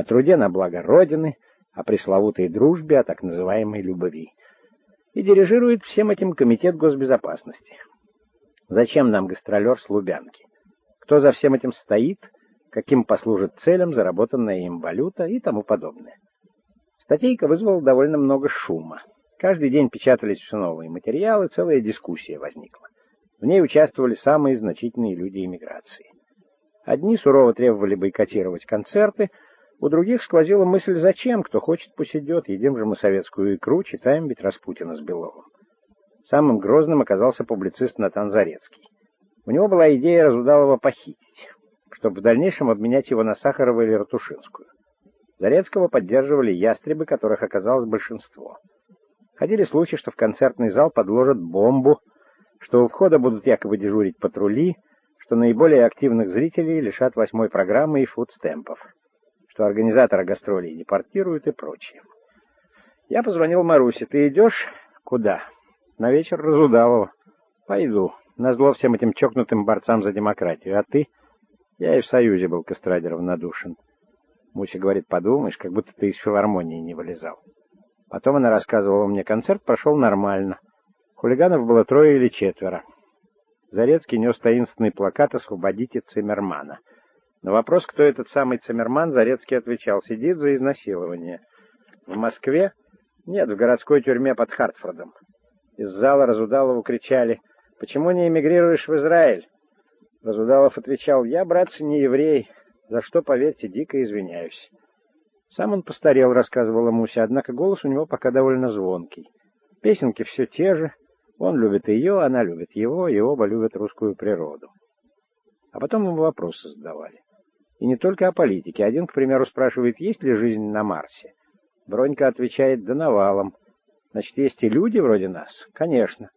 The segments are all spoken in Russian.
о труде на благо Родины, о пресловутой дружбе, о так называемой любви. И дирижирует всем этим Комитет госбезопасности. Зачем нам гастролер с Лубянки? Кто за всем этим стоит, каким послужит целям заработанная им валюта и тому подобное. Статейка вызвала довольно много шума. Каждый день печатались все новые материалы, целая дискуссия возникла. В ней участвовали самые значительные люди эмиграции. Одни сурово требовали бойкотировать концерты, у других сквозила мысль «зачем? Кто хочет, пусть идет, едим же мы советскую икру, читаем ведь Распутина с Беловым». Самым грозным оказался публицист Натан Зарецкий. У него была идея Разудалова похитить, чтобы в дальнейшем обменять его на Сахарова или Ратушинскую. Зарецкого поддерживали ястребы, которых оказалось большинство. Ходили слухи, что в концертный зал подложат бомбу, что у входа будут якобы дежурить патрули, что наиболее активных зрителей лишат восьмой программы и фудстемпов, что организатора гастролей депортируют и прочее. Я позвонил Марусе. «Ты идешь?» «Куда?» «На вечер Разудалова». «Пойду. Назло всем этим чокнутым борцам за демократию. А ты?» «Я и в Союзе был к эстраде равнодушен». Муся говорит, подумаешь, как будто ты из филармонии не вылезал. Потом она рассказывала мне, концерт прошел нормально. Хулиганов было трое или четверо. Зарецкий нес таинственный плакат «Освободите Циммермана». На вопрос, кто этот самый Циммерман, Зарецкий отвечал, сидит за изнасилование. В Москве? Нет, в городской тюрьме под Хартфордом. Из зала Разудалову кричали, «Почему не эмигрируешь в Израиль?» Разудалов отвечал, «Я, братцы, не еврей, за что, поверьте, дико извиняюсь. Сам он постарел, рассказывала Муся, однако голос у него пока довольно звонкий. Песенки все те же, он любит ее, она любит его, и оба любят русскую природу. А потом ему вопросы задавали. И не только о политике. Один, к примеру, спрашивает, есть ли жизнь на Марсе. Бронька отвечает, да навалом. Значит, есть и люди вроде нас? Конечно.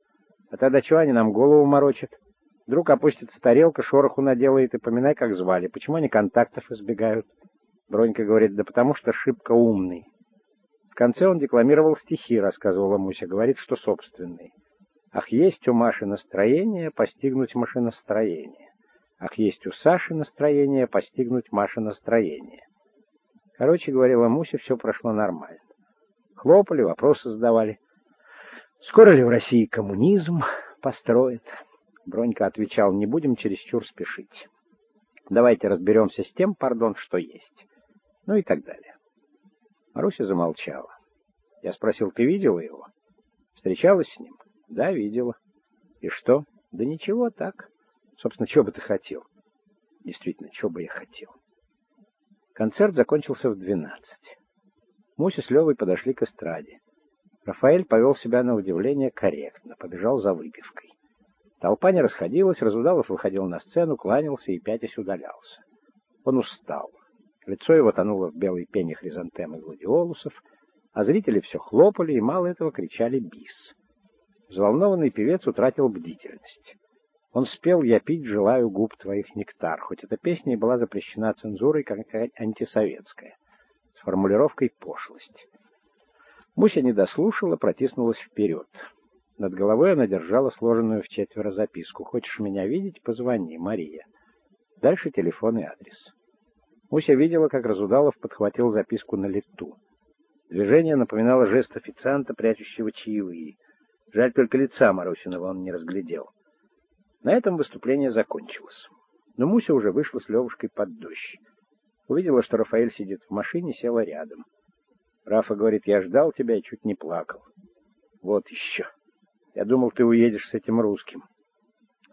А тогда чего они нам голову морочат? Вдруг опустится тарелка, шороху наделает, и поминай, как звали. Почему они контактов избегают? Бронька говорит, да потому что шибко умный. В конце он декламировал стихи, рассказывала Муся, говорит, что собственные. Ах, есть у Маши настроение постигнуть машиностроение. Ах, есть у Саши настроение постигнуть Маши настроение. Короче, говорила Муся, все прошло нормально. Хлопали, вопросы задавали. Скоро ли в России коммунизм построят? Бронька отвечал, не будем чересчур спешить. Давайте разберемся с тем, пардон, что есть. Ну и так далее. Маруся замолчала. Я спросил, ты видела его? Встречалась с ним? Да, видела. И что? Да ничего, так. Собственно, чего бы ты хотел? Действительно, чего бы я хотел? Концерт закончился в двенадцать. Муся с Левой подошли к эстраде. Рафаэль повел себя на удивление корректно, побежал за выпивкой. Толпа не расходилась, Разудалов выходил на сцену, кланялся и пятясь удалялся. Он устал. Лицо его тонуло в белой пене хризантем и гладиолусов, а зрители все хлопали и мало этого кричали «бис». Взволнованный певец утратил бдительность. Он спел «Я пить желаю губ твоих нектар», хоть эта песня и была запрещена цензурой как антисоветская, с формулировкой «пошлость». Муся не дослушала, протиснулась вперед. Над головой она держала сложенную в четверо записку. «Хочешь меня видеть? Позвони, Мария». Дальше телефон и адрес. Муся видела, как Разудалов подхватил записку на лету. Движение напоминало жест официанта, прячущего чаевые. Жаль, только лица Марусиного он не разглядел. На этом выступление закончилось. Но Муся уже вышла с Левушкой под дождь. Увидела, что Рафаэль сидит в машине, села рядом. Рафа говорит, я ждал тебя и чуть не плакал. Вот еще. Я думал, ты уедешь с этим русским.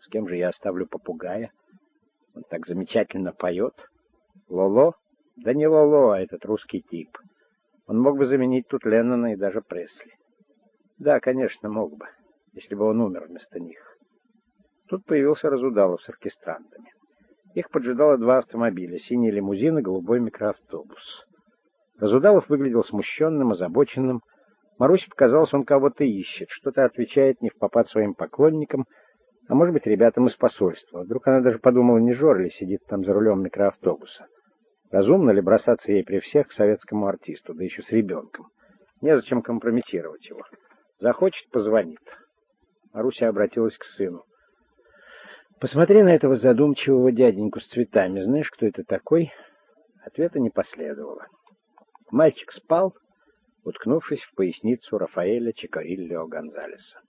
С кем же я оставлю попугая? Он так замечательно поет. Лоло? Да не Лоло, а этот русский тип. Он мог бы заменить тут Леннона и даже Пресли. Да, конечно, мог бы, если бы он умер вместо них. Тут появился Разудалов с оркестрантами. Их поджидало два автомобиля, синий лимузин и голубой микроавтобус. Разудалов выглядел смущенным, озабоченным, Марусе показалось, он кого-то ищет, что-то отвечает не в попад своим поклонникам, а может быть, ребятам из посольства. Вдруг она даже подумала, не Жор ли сидит там за рулем микроавтобуса. Разумно ли бросаться ей при всех к советскому артисту, да еще с ребенком? Незачем компрометировать его. Захочет — позвонит. Маруся обратилась к сыну. «Посмотри на этого задумчивого дяденьку с цветами. Знаешь, кто это такой?» Ответа не последовало. Мальчик спал, уткнувшись в поясницу Рафаэля Чикариллио Гонзалеса.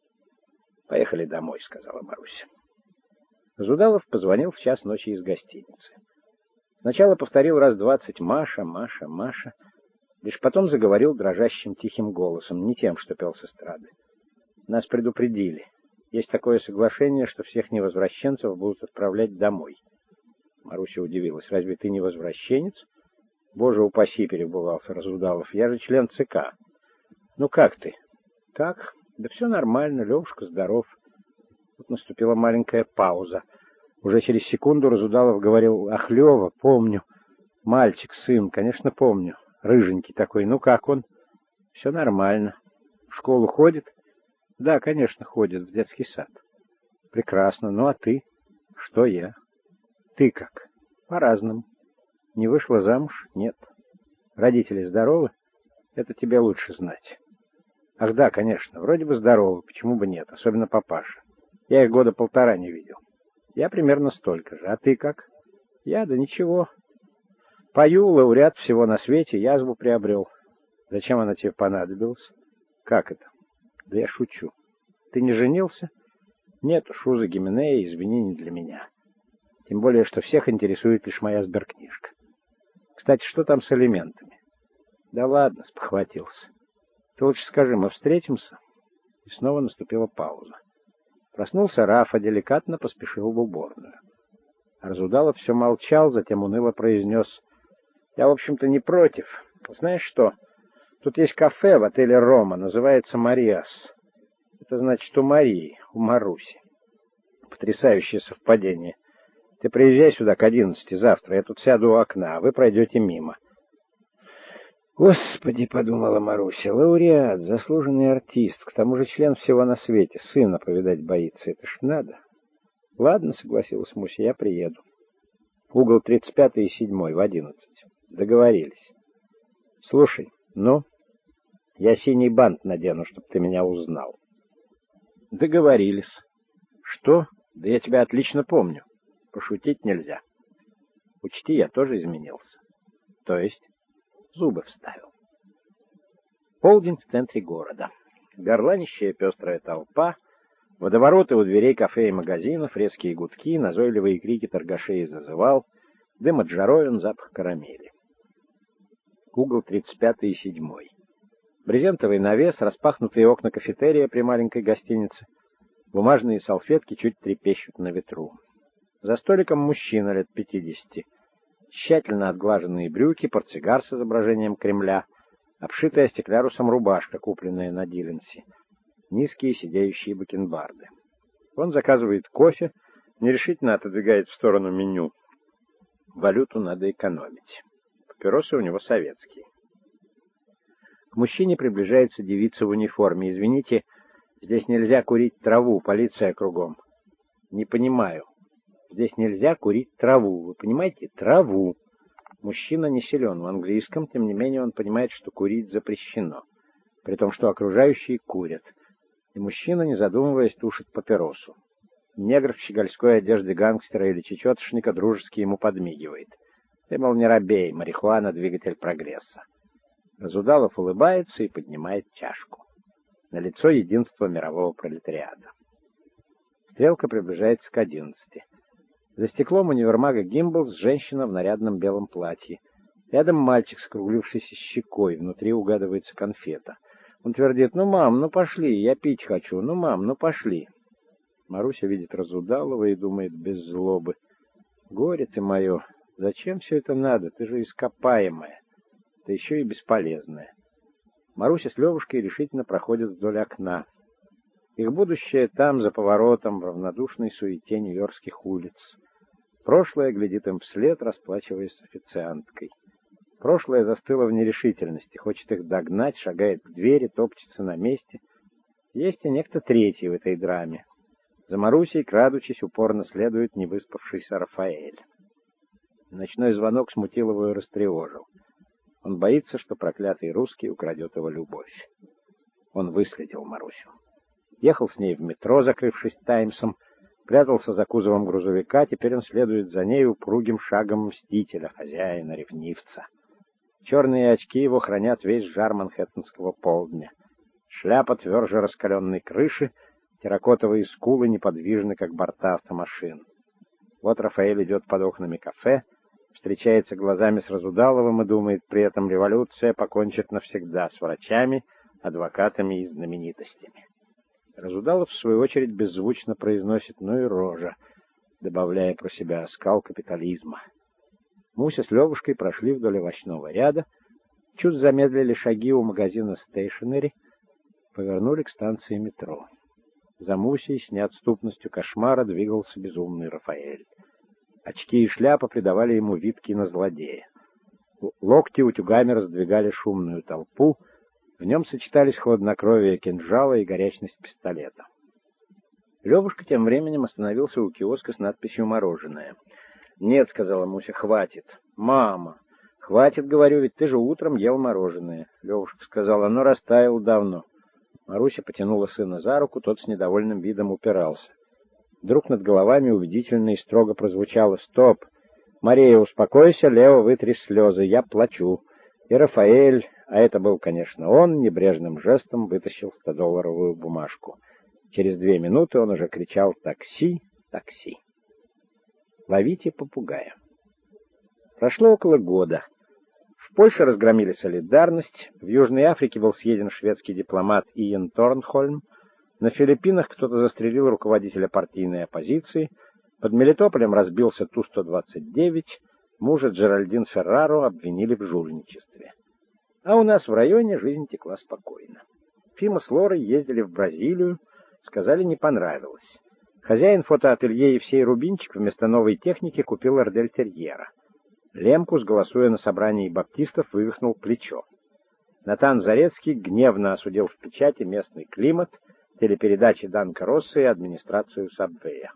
«Поехали домой», — сказала Маруся. Зудалов позвонил в час ночи из гостиницы. Сначала повторил раз двадцать «Маша, Маша, Маша», лишь потом заговорил дрожащим тихим голосом, не тем, что пел с эстрады. «Нас предупредили. Есть такое соглашение, что всех невозвращенцев будут отправлять домой». Маруся удивилась. «Разве ты не возвращенец?» «Боже упаси!» — перебывался Разудалов. «Я же член ЦК». «Ну как ты?» «Как? Да все нормально, Левушка здоров». Тут наступила маленькая пауза. Уже через секунду Разудалов говорил, «Ах, Лева, помню. Мальчик, сын, конечно, помню. Рыженький такой. Ну как он?» «Все нормально. В школу ходит?» «Да, конечно, ходит. В детский сад». «Прекрасно. Ну а ты?» «Что я?» «Ты как?» «По-разному». «Не вышла замуж?» «Нет». «Родители здоровы?» «Это тебе лучше знать». «Ах да, конечно. Вроде бы здоровы. Почему бы нет? Особенно папаша. Я их года полтора не видел». Я примерно столько же. А ты как? Я? Да ничего. Пою, лауреат всего на свете, язву приобрел. Зачем она тебе понадобилась? Как это? Да я шучу. Ты не женился? Нет уж, Уза Гименея, извини, не для меня. Тем более, что всех интересует лишь моя сберкнижка. Кстати, что там с элементами? Да ладно, спохватился. Ты лучше скажи, мы встретимся? И снова наступила пауза. Проснулся Рафа, деликатно поспешил в уборную. Разудалов все молчал, затем уныло произнес. «Я, в общем-то, не против. Знаешь что? Тут есть кафе в отеле «Рома», называется «Мариас». Это значит у Марии, у Маруси. Потрясающее совпадение. Ты приезжай сюда к одиннадцати завтра, я тут сяду у окна, а вы пройдете мимо. «Господи!» — подумала Маруся. «Лауреат, заслуженный артист, к тому же член всего на свете. Сына повидать боится. Это ж надо!» «Ладно», — согласилась Муся, — «я приеду. Угол тридцать пятый и седьмой в одиннадцать. Договорились. Слушай, ну, я синий бант надену, чтобы ты меня узнал». «Договорились. Что? Да я тебя отлично помню. Пошутить нельзя. Учти, я тоже изменился. То есть?» зубы вставил. Полдень в центре города. Горланищая пестрая толпа, водовороты у дверей кафе и магазинов, резкие гудки, назойливые крики торгашей зазывал, дым от жаровин, запах карамели. Угол 35 и 7. Брезентовый навес, распахнутые окна кафетерия при маленькой гостинице, бумажные салфетки чуть трепещут на ветру. За столиком мужчина лет пятидесяти тщательно отглаженные брюки, портсигар с изображением Кремля, обшитая стеклярусом рубашка, купленная на Дилленсе, низкие сидеющие бакенбарды. Он заказывает кофе, нерешительно отодвигает в сторону меню. Валюту надо экономить. Папиросы у него советские. К мужчине приближается девица в униформе. «Извините, здесь нельзя курить траву, полиция кругом». «Не понимаю». Здесь нельзя курить траву. Вы понимаете? Траву. Мужчина не силен в английском, тем не менее он понимает, что курить запрещено. При том, что окружающие курят. И мужчина, не задумываясь, тушит папиросу. Негр в щегольской одежде гангстера или чечетошника дружески ему подмигивает. Ты, мол, не робей, марихуана — двигатель прогресса. Разудалов улыбается и поднимает чашку. На лицо единство мирового пролетариата. Стрелка приближается к одиннадцати. За стеклом универмага Гимблс женщина в нарядном белом платье. Рядом мальчик с круглившейся щекой, внутри угадывается конфета. Он твердит, «Ну, мам, ну пошли, я пить хочу, ну, мам, ну пошли». Маруся видит Разудалова и думает без злобы, «Горе ты мое, зачем все это надо? Ты же ископаемая, да еще и бесполезная». Маруся с Левушкой решительно проходят вдоль окна. Их будущее там, за поворотом, в равнодушной суете нью-йоркских улиц. Прошлое глядит им вслед, расплачиваясь с официанткой. Прошлое застыло в нерешительности, хочет их догнать, шагает к двери, топчется на месте. Есть и некто третий в этой драме. За Марусей, крадучись, упорно следует невыспавшийся Рафаэль. Ночной звонок смутил его и растревожил. Он боится, что проклятый русский украдет его любовь. Он выследил Марусю. Ехал с ней в метро, закрывшись «Таймсом», прятался за кузовом грузовика, теперь он следует за ней упругим шагом мстителя, хозяина, ревнивца. Черные очки его хранят весь жар манхэттенского полдня. Шляпа тверже раскаленной крыши, терракотовые скулы неподвижны, как борта автомашин. Вот Рафаэль идет под окнами кафе, встречается глазами с Разудаловым и думает, при этом революция покончит навсегда с врачами, адвокатами и знаменитостями. Разудалов, в свою очередь, беззвучно произносит «ну и рожа», добавляя про себя оскал капитализма. Муся с Левушкой прошли вдоль овощного ряда, чуть замедлили шаги у магазина «Стейшенери», повернули к станции метро. За Мусей с неотступностью кошмара двигался безумный Рафаэль. Очки и шляпа придавали ему вид кинозлодея. Локти утюгами раздвигали шумную толпу, в нем сочетались хладнокровие кинжала и горячность пистолета. Левушка тем временем остановился у киоска с надписью «Мороженое». «Нет», — сказала Муся, — «хватит». «Мама!» «Хватит, говорю, ведь ты же утром ел мороженое». Левушка сказала, «оно растаяло давно». Маруся потянула сына за руку, тот с недовольным видом упирался. Вдруг над головами убедительно и строго прозвучало «Стоп! Мария, успокойся, Лео, вытри слезы, я плачу». И Рафаэль, а это был, конечно, он, небрежным жестом вытащил 100-долларовую бумажку. Через две минуты он уже кричал «Такси! Такси!». Ловите попугая. Прошло около года. В Польше разгромили солидарность, в Южной Африке был съеден шведский дипломат Иен Торнхольм, на Филиппинах кто-то застрелил руководителя партийной оппозиции, под Мелитополем разбился Ту-129, мужа Джеральдин Ферраро обвинили в жульничестве. А у нас в районе жизнь текла спокойно. Фима с Лорой ездили в Бразилию, сказали, не понравилось. Хозяин фотоателье всей Рубинчик вместо новой техники купил Эрдель-Терьера. Лемкус, голосуя на собрании баптистов, вывихнул плечо. Натан Зарецкий гневно осудил в печати местный климат, телепередачи Данка Росса и администрацию Сабвея.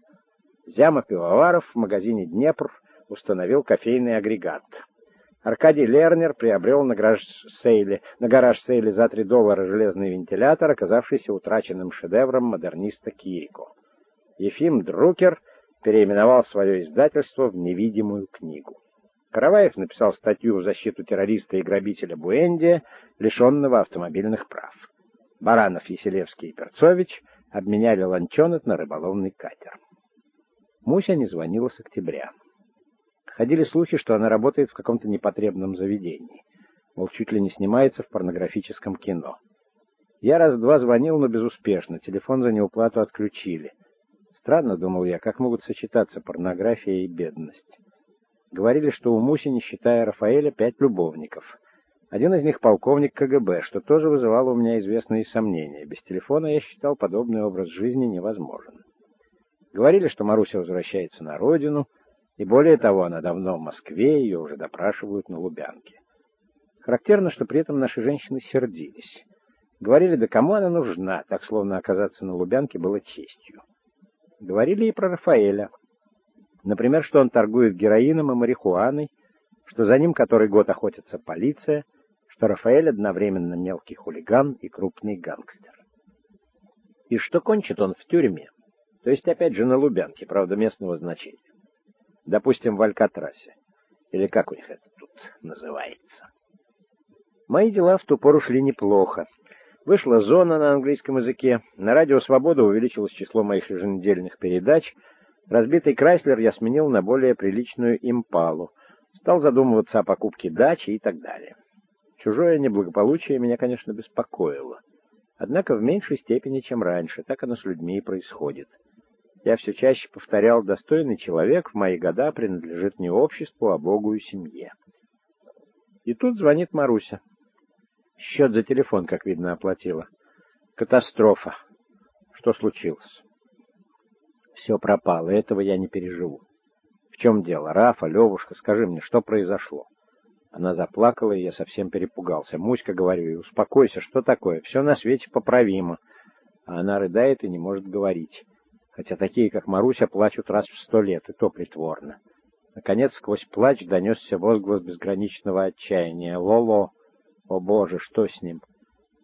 Зяма Пивоваров в магазине «Днепр» установил кофейный агрегат. Аркадий Лернер приобрел на гараж-сейле на гараж-сейле за 3 доллара железный вентилятор, оказавшийся утраченным шедевром модерниста Кирико. Ефим Друкер переименовал свое издательство в «Невидимую книгу». Караваев написал статью в защиту террориста и грабителя Буэндия, лишенного автомобильных прав. Баранов, Еселевский и Перцович обменяли ланчонет на рыболовный катер. Муся не звонила с октября. Ходили слухи, что она работает в каком-то непотребном заведении. Мол, чуть ли не снимается в порнографическом кино. Я раз-два звонил, но безуспешно. Телефон за неуплату отключили. Странно, думал я, как могут сочетаться порнография и бедность. Говорили, что у Муси, не считая Рафаэля, пять любовников. Один из них полковник КГБ, что тоже вызывало у меня известные сомнения. Без телефона я считал подобный образ жизни невозможен. Говорили, что Маруся возвращается на родину, и более того, она давно в Москве, ее уже допрашивают на Лубянке. Характерно, что при этом наши женщины сердились. Говорили, да кому она нужна, так словно оказаться на Лубянке было честью. Говорили и про Рафаэля. Например, что он торгует героином и марихуаной, что за ним который год охотится полиция, что Рафаэль одновременно мелкий хулиган и крупный гангстер. И что кончит он в тюрьме, то есть опять же на Лубянке, правда, местного значения. Допустим, в Алькатрасе, или как у них это тут называется. Мои дела в ту пору шли неплохо. Вышла зона на английском языке, на радио «Свобода» увеличилось число моих еженедельных передач — Разбитый Крайслер я сменил на более приличную импалу. Стал задумываться о покупке дачи и так далее. Чужое неблагополучие меня, конечно, беспокоило. Однако в меньшей степени, чем раньше. Так оно с людьми и происходит. Я все чаще повторял, достойный человек в мои года принадлежит не обществу, а Богу и семье. И тут звонит Маруся. Счет за телефон, как видно, оплатила. Катастрофа. Что случилось? Все пропало, этого я не переживу. В чем дело? Рафа, Левушка, скажи мне, что произошло? Она заплакала, и я совсем перепугался. Муська, говорю, успокойся, что такое? Все на свете поправимо. А она рыдает и не может говорить. Хотя такие, как Маруся, плачут раз в сто лет, и то притворно. Наконец, сквозь плач донесся возглас безграничного отчаяния. «Лоло! О, Боже, что с ним?»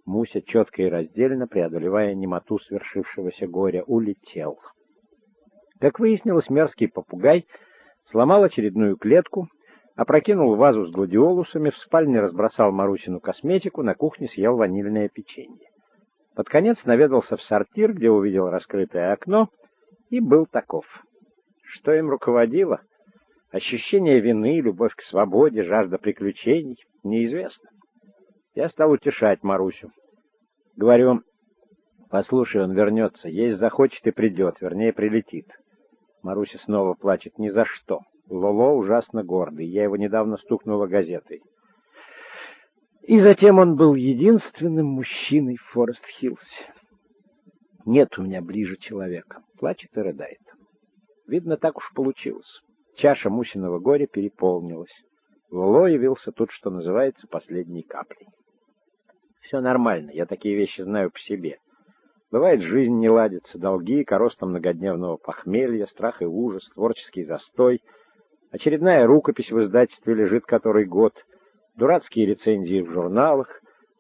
Муся, четко и раздельно, преодолевая немоту свершившегося горя, улетел. Как выяснилось, мерзкий попугай сломал очередную клетку, опрокинул вазу с гладиолусами, в спальне разбросал Марусину косметику, на кухне съел ванильное печенье. Под конец наведался в сортир, где увидел раскрытое окно, и был таков. Что им руководило? Ощущение вины, любовь к свободе, жажда приключений? Неизвестно. Я стал утешать Марусю. Говорю, послушай, он вернется, есть захочет и придет, вернее, прилетит. Маруся снова плачет. Ни за что. Лоло ужасно гордый. Я его недавно стукнула газетой. И затем он был единственным мужчиной в Форест-Хиллсе. Нет у меня ближе человека. Плачет и рыдает. Видно, так уж получилось. Чаша Мусиного горя переполнилась. Лоло явился тут, что называется, последней каплей. Все нормально, я такие вещи знаю по себе. Бывает, жизнь не ладится, долги, короста многодневного похмелья, страх и ужас, творческий застой. Очередная рукопись в издательстве лежит который год, дурацкие рецензии в журналах,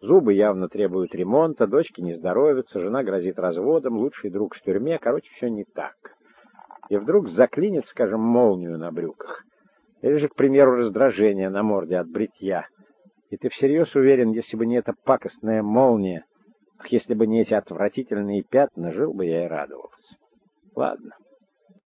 зубы явно требуют ремонта, дочки не здоровятся, жена грозит разводом, лучший друг в тюрьме, короче, все не так. И вдруг заклинит, скажем, молнию на брюках. Или же, к примеру, раздражение на морде от бритья. И ты всерьез уверен, если бы не эта пакостная молния, если бы не эти отвратительные пятна, жил бы я и радовался. Ладно.